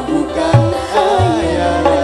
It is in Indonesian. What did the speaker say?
bukan hanya